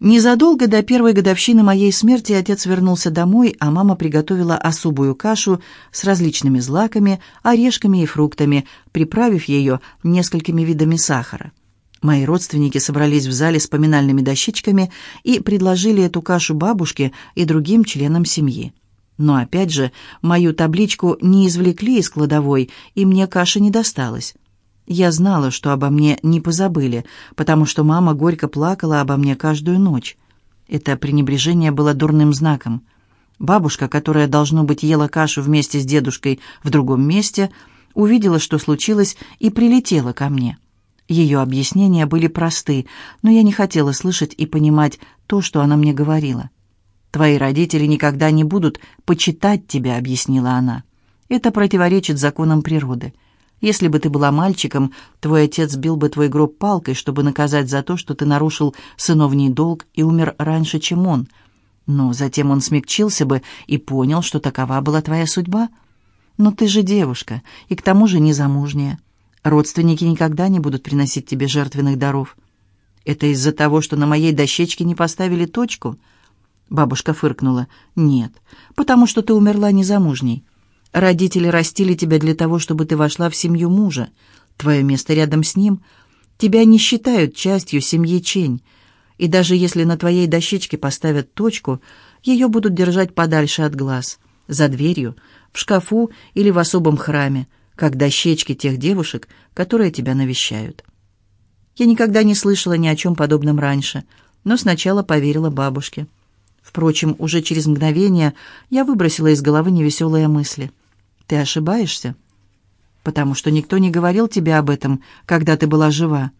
Незадолго до первой годовщины моей смерти отец вернулся домой, а мама приготовила особую кашу с различными злаками, орешками и фруктами, приправив ее несколькими видами сахара. Мои родственники собрались в зале с поминальными дощечками и предложили эту кашу бабушке и другим членам семьи. Но опять же, мою табличку не извлекли из кладовой, и мне каши не досталось. Я знала, что обо мне не позабыли, потому что мама горько плакала обо мне каждую ночь. Это пренебрежение было дурным знаком. Бабушка, которая, должно быть, ела кашу вместе с дедушкой в другом месте, увидела, что случилось, и прилетела ко мне. Ее объяснения были просты, но я не хотела слышать и понимать то, что она мне говорила. «Твои родители никогда не будут почитать тебя», — объяснила она. «Это противоречит законам природы». Если бы ты была мальчиком, твой отец бил бы твой гроб палкой, чтобы наказать за то, что ты нарушил сыновний долг и умер раньше, чем он. Но затем он смягчился бы и понял, что такова была твоя судьба. Но ты же девушка, и к тому же незамужняя. Родственники никогда не будут приносить тебе жертвенных даров. Это из-за того, что на моей дощечке не поставили точку?» Бабушка фыркнула. «Нет, потому что ты умерла незамужней. Родители растили тебя для того, чтобы ты вошла в семью мужа. Твое место рядом с ним. Тебя не считают частью семьи Чень. И даже если на твоей дощечке поставят точку, ее будут держать подальше от глаз, за дверью, в шкафу или в особом храме, как дощечки тех девушек, которые тебя навещают. Я никогда не слышала ни о чем подобном раньше, но сначала поверила бабушке. Впрочем, уже через мгновение я выбросила из головы невеселые мысли. «Ты ошибаешься?» «Потому что никто не говорил тебе об этом, когда ты была жива.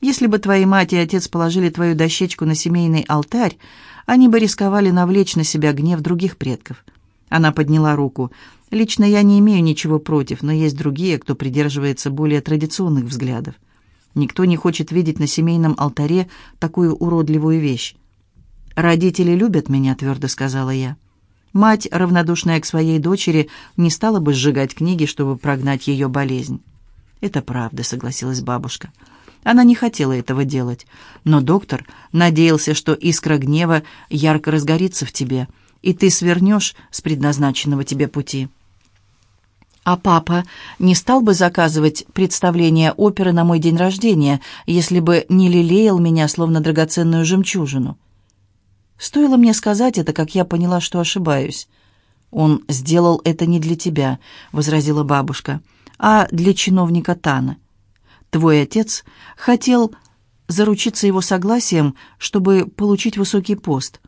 Если бы твои мать и отец положили твою дощечку на семейный алтарь, они бы рисковали навлечь на себя гнев других предков». Она подняла руку. «Лично я не имею ничего против, но есть другие, кто придерживается более традиционных взглядов. Никто не хочет видеть на семейном алтаре такую уродливую вещь. «Родители любят меня», — твердо сказала я. Мать, равнодушная к своей дочери, не стала бы сжигать книги, чтобы прогнать ее болезнь. «Это правда», — согласилась бабушка. Она не хотела этого делать, но доктор надеялся, что искра гнева ярко разгорится в тебе, и ты свернешь с предназначенного тебе пути. А папа не стал бы заказывать представление оперы на мой день рождения, если бы не лелеял меня, словно драгоценную жемчужину. Стоило мне сказать это, как я поняла, что ошибаюсь. «Он сделал это не для тебя», — возразила бабушка, «а для чиновника Тана. Твой отец хотел заручиться его согласием, чтобы получить высокий пост.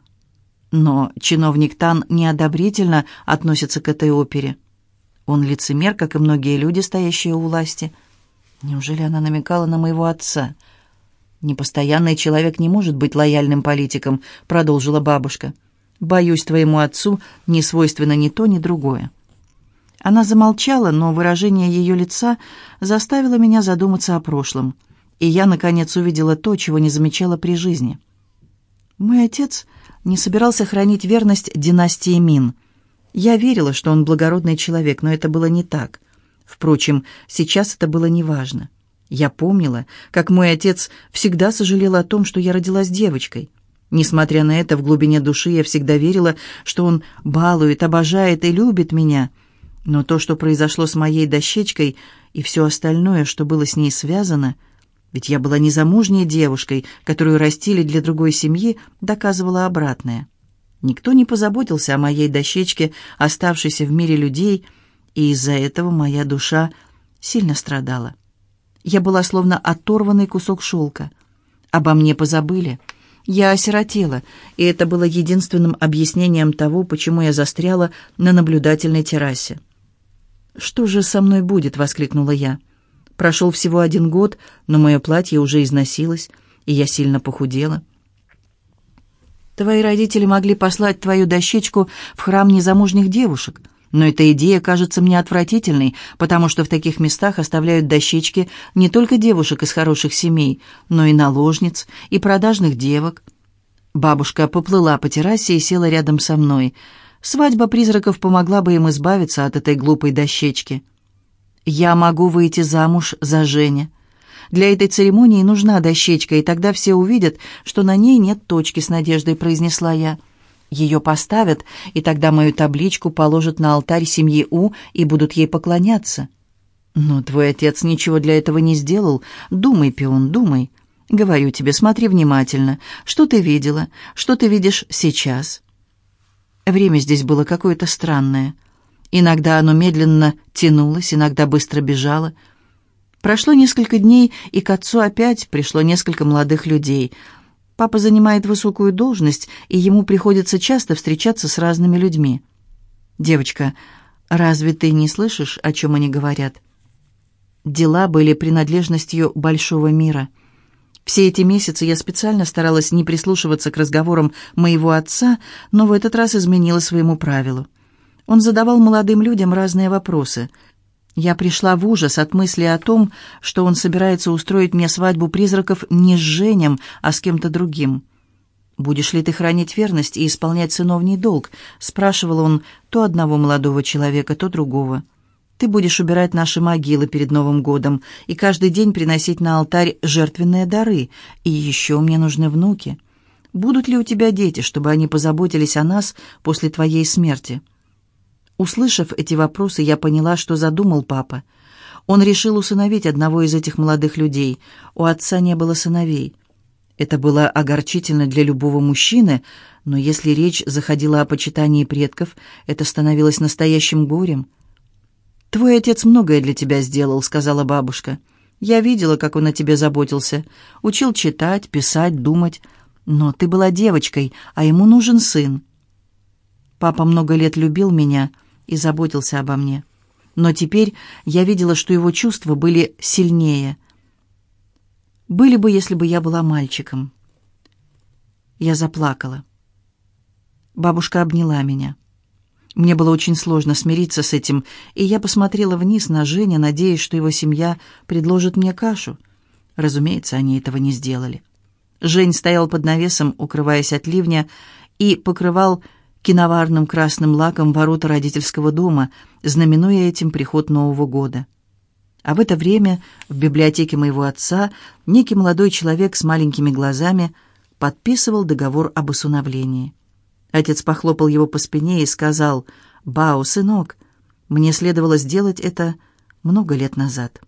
Но чиновник Тан неодобрительно относится к этой опере. Он лицемер, как и многие люди, стоящие у власти. Неужели она намекала на моего отца?» «Непостоянный человек не может быть лояльным политиком», — продолжила бабушка. «Боюсь, твоему отцу не свойственно ни то, ни другое». Она замолчала, но выражение ее лица заставило меня задуматься о прошлом, и я, наконец, увидела то, чего не замечала при жизни. Мой отец не собирался хранить верность династии Мин. Я верила, что он благородный человек, но это было не так. Впрочем, сейчас это было неважно. Я помнила, как мой отец всегда сожалел о том, что я родилась девочкой. Несмотря на это, в глубине души я всегда верила, что он балует, обожает и любит меня. Но то, что произошло с моей дощечкой и все остальное, что было с ней связано, ведь я была незамужней девушкой, которую растили для другой семьи, доказывало обратное. Никто не позаботился о моей дощечке, оставшейся в мире людей, и из-за этого моя душа сильно страдала. Я была словно оторванный кусок шелка. Обо мне позабыли. Я осиротела, и это было единственным объяснением того, почему я застряла на наблюдательной террасе. «Что же со мной будет?» — воскликнула я. Прошел всего один год, но мое платье уже износилось, и я сильно похудела. Твои родители могли послать твою дощечку в храм незамужних девушек — но эта идея кажется мне отвратительной, потому что в таких местах оставляют дощечки не только девушек из хороших семей, но и наложниц, и продажных девок. Бабушка поплыла по террасе и села рядом со мной. Свадьба призраков помогла бы им избавиться от этой глупой дощечки. «Я могу выйти замуж за Женя. Для этой церемонии нужна дощечка, и тогда все увидят, что на ней нет точки с надеждой», — произнесла я. «Ее поставят, и тогда мою табличку положат на алтарь семьи У и будут ей поклоняться». «Но твой отец ничего для этого не сделал. Думай, пион, думай. Говорю тебе, смотри внимательно. Что ты видела? Что ты видишь сейчас?» Время здесь было какое-то странное. Иногда оно медленно тянулось, иногда быстро бежало. Прошло несколько дней, и к отцу опять пришло несколько молодых людей. Папа занимает высокую должность, и ему приходится часто встречаться с разными людьми. «Девочка, разве ты не слышишь, о чем они говорят?» Дела были принадлежностью большого мира. Все эти месяцы я специально старалась не прислушиваться к разговорам моего отца, но в этот раз изменила своему правилу. Он задавал молодым людям разные вопросы. Я пришла в ужас от мысли о том, что он собирается устроить мне свадьбу призраков не с Женем, а с кем-то другим. «Будешь ли ты хранить верность и исполнять сыновний долг?» — спрашивал он то одного молодого человека, то другого. Ты будешь убирать наши могилы перед Новым годом и каждый день приносить на алтарь жертвенные дары. И еще мне нужны внуки. Будут ли у тебя дети, чтобы они позаботились о нас после твоей смерти?» Услышав эти вопросы, я поняла, что задумал папа. Он решил усыновить одного из этих молодых людей. У отца не было сыновей. Это было огорчительно для любого мужчины, но если речь заходила о почитании предков, это становилось настоящим горем. «Твой отец многое для тебя сделал», — сказала бабушка. «Я видела, как он о тебе заботился. Учил читать, писать, думать. Но ты была девочкой, а ему нужен сын». Папа много лет любил меня и заботился обо мне. Но теперь я видела, что его чувства были сильнее. Были бы, если бы я была мальчиком. Я заплакала. Бабушка обняла меня. Мне было очень сложно смириться с этим, и я посмотрела вниз на Женя, надеясь, что его семья предложит мне кашу. Разумеется, они этого не сделали. Жень стоял под навесом, укрываясь от ливня, и покрывал киноварным красным лаком ворота родительского дома, знаменуя этим приход Нового года. А в это время в библиотеке моего отца некий молодой человек с маленькими глазами подписывал договор об усыновлении. Отец похлопал его по спине и сказал, «Бао, сынок, мне следовало сделать это много лет назад».